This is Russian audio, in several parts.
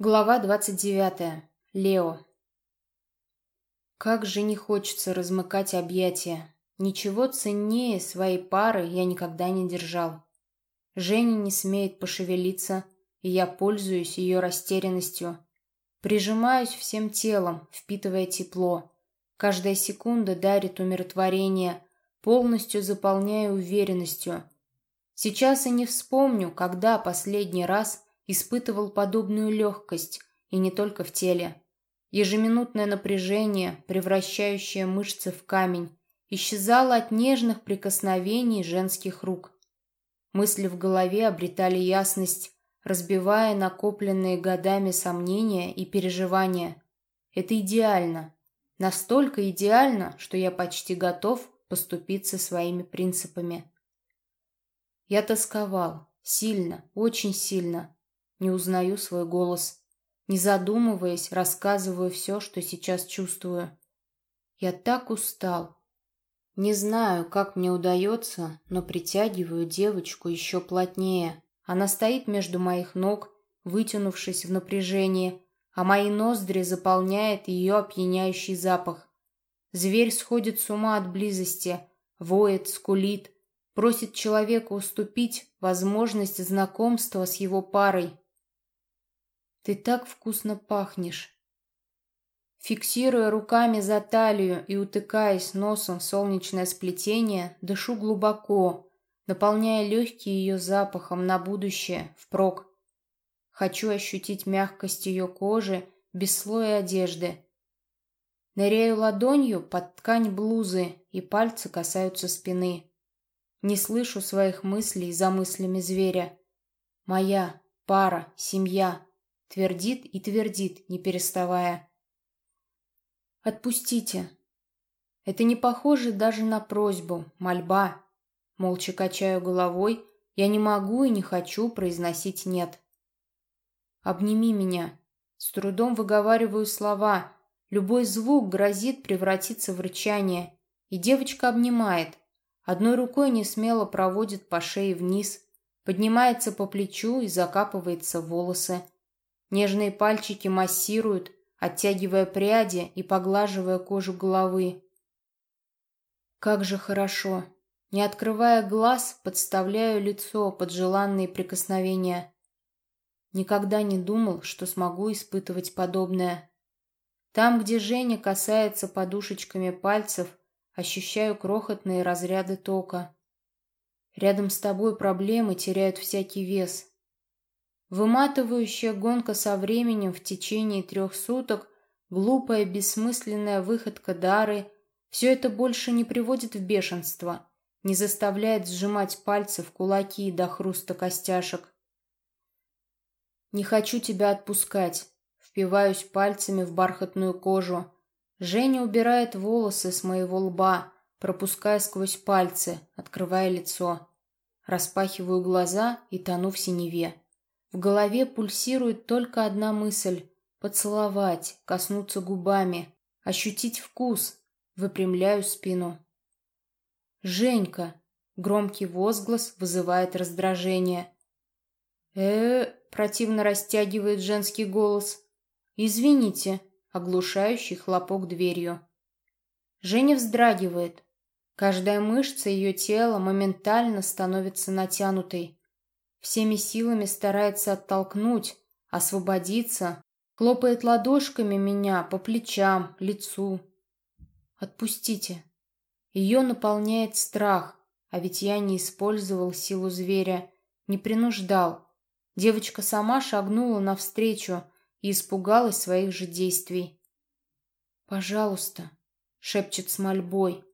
Глава двадцать девятая. Лео. Как же не хочется размыкать объятия. Ничего ценнее своей пары я никогда не держал. Женя не смеет пошевелиться, и я пользуюсь ее растерянностью. Прижимаюсь всем телом, впитывая тепло. Каждая секунда дарит умиротворение, полностью заполняя уверенностью. Сейчас и не вспомню, когда последний раз испытывал подобную легкость, и не только в теле. Ежеминутное напряжение, превращающее мышцы в камень, исчезало от нежных прикосновений женских рук. Мысли в голове обретали ясность, разбивая накопленные годами сомнения и переживания. Это идеально. Настолько идеально, что я почти готов поступиться своими принципами. Я тосковал. Сильно, очень сильно не узнаю свой голос. Не задумываясь, рассказываю все, что сейчас чувствую. Я так устал. Не знаю, как мне удается, но притягиваю девочку еще плотнее. Она стоит между моих ног, вытянувшись в напряжении, а мои ноздри заполняет ее опьяняющий запах. Зверь сходит с ума от близости, воет, скулит, просит человека уступить возможность знакомства с его парой. Ты так вкусно пахнешь. Фиксируя руками за талию и утыкаясь носом в солнечное сплетение, дышу глубоко, наполняя легкие ее запахом на будущее, впрок. Хочу ощутить мягкость ее кожи без слоя одежды. Ныряю ладонью под ткань блузы, и пальцы касаются спины. Не слышу своих мыслей за мыслями зверя. Моя пара, семья, Твердит и твердит, не переставая. «Отпустите!» Это не похоже даже на просьбу, мольба. Молча качаю головой, я не могу и не хочу произносить «нет». «Обними меня!» С трудом выговариваю слова. Любой звук грозит превратиться в рычание. И девочка обнимает. Одной рукой не смело проводит по шее вниз, поднимается по плечу и закапывается в волосы. Нежные пальчики массируют, оттягивая пряди и поглаживая кожу головы. Как же хорошо. Не открывая глаз, подставляю лицо под желанные прикосновения. Никогда не думал, что смогу испытывать подобное. Там, где Женя касается подушечками пальцев, ощущаю крохотные разряды тока. Рядом с тобой проблемы теряют всякий вес. Выматывающая гонка со временем в течение трех суток, глупая бессмысленная выходка Дары — все это больше не приводит в бешенство, не заставляет сжимать пальцы в кулаки до хруста костяшек. «Не хочу тебя отпускать», впиваюсь пальцами в бархатную кожу. Женя убирает волосы с моего лба, пропуская сквозь пальцы, открывая лицо. Распахиваю глаза и тону в синеве. В голове пульсирует только одна мысль — поцеловать, коснуться губами, ощутить вкус. Выпрямляю спину. «Женька!» — громкий возглас вызывает раздражение. э противно растягивает женский голос. «Извините!» — оглушающий хлопок дверью. Женя вздрагивает. Каждая мышца ее тела моментально становится натянутой всеми силами старается оттолкнуть, освободиться, хлопает ладошками меня по плечам, лицу. Отпустите. Ее наполняет страх, а ведь я не использовал силу зверя, не принуждал. Девочка сама шагнула навстречу и испугалась своих же действий. «Пожалуйста», — шепчет с мольбой.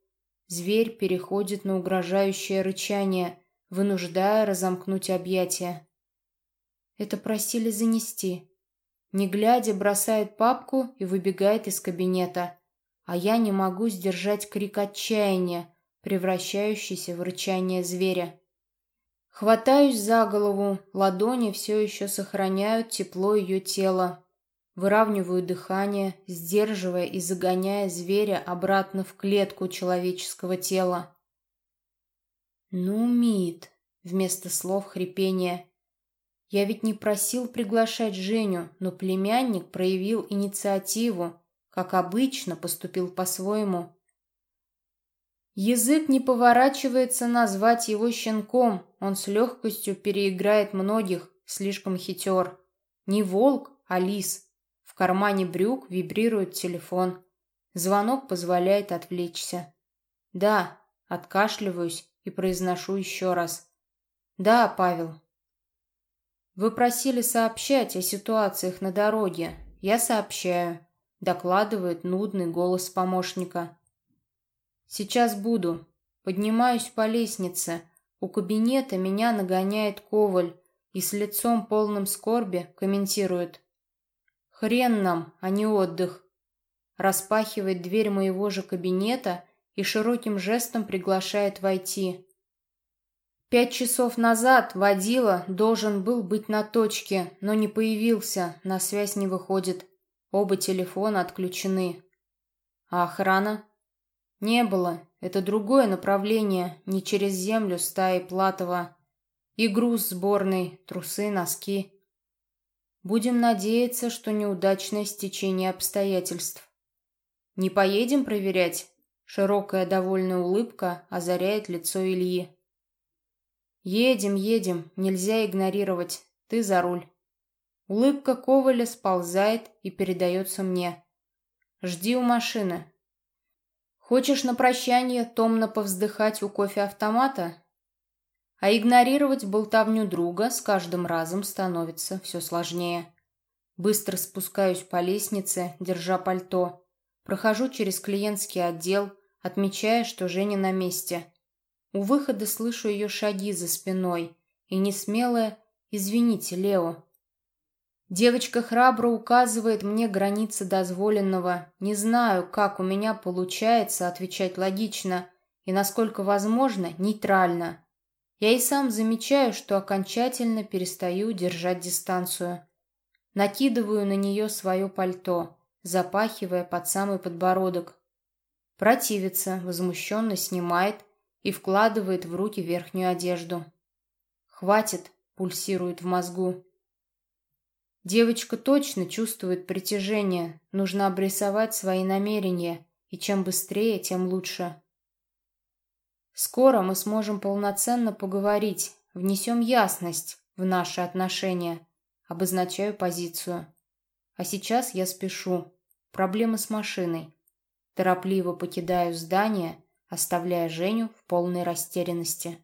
Зверь переходит на угрожающее рычание, вынуждая разомкнуть объятия. Это просили занести. Не глядя, бросает папку и выбегает из кабинета. А я не могу сдержать крик отчаяния, превращающийся в рычание зверя. Хватаюсь за голову, ладони все еще сохраняют тепло ее тела. Выравниваю дыхание, сдерживая и загоняя зверя обратно в клетку человеческого тела. «Ну, Мид!» — вместо слов хрипения. Я ведь не просил приглашать Женю, но племянник проявил инициативу, как обычно, поступил по-своему. Язык не поворачивается назвать его щенком, он с легкостью переиграет многих, слишком хитер. Не волк, а лис. В кармане брюк вибрирует телефон. Звонок позволяет отвлечься. Да, откашливаюсь и произношу еще раз. Да, Павел. Вы просили сообщать о ситуациях на дороге. Я сообщаю. Докладывает нудный голос помощника. Сейчас буду. Поднимаюсь по лестнице. У кабинета меня нагоняет Коваль и с лицом полным скорби комментирует. Хрен нам, а не отдых. Распахивает дверь моего же кабинета и широким жестом приглашает войти. Пять часов назад водила должен был быть на точке, но не появился, на связь не выходит. Оба телефона отключены. А охрана? Не было. Это другое направление, не через землю стаи Платова. И груз сборный, трусы, носки. Будем надеяться, что неудачное стечение обстоятельств. Не поедем проверять? Широкая довольная улыбка озаряет лицо Ильи. Едем, едем, нельзя игнорировать. Ты за руль. Улыбка Коваля сползает и передается мне. Жди у машины, Хочешь на прощание томно повздыхать у кофе-автомата? А игнорировать болтовню друга с каждым разом становится все сложнее. Быстро спускаюсь по лестнице, держа пальто. Прохожу через клиентский отдел, отмечая, что Женя на месте. У выхода слышу ее шаги за спиной и несмелое «Извините, Лео». Девочка храбро указывает мне границы дозволенного. Не знаю, как у меня получается отвечать логично и, насколько возможно, нейтрально. Я и сам замечаю, что окончательно перестаю держать дистанцию. Накидываю на нее свое пальто, запахивая под самый подбородок. Противится, возмущенно снимает и вкладывает в руки верхнюю одежду. «Хватит!» — пульсирует в мозгу. Девочка точно чувствует притяжение, нужно обрисовать свои намерения, и чем быстрее, тем лучше. Скоро мы сможем полноценно поговорить, внесем ясность в наши отношения, обозначаю позицию. А сейчас я спешу. Проблемы с машиной. Торопливо покидаю здание, оставляя Женю в полной растерянности.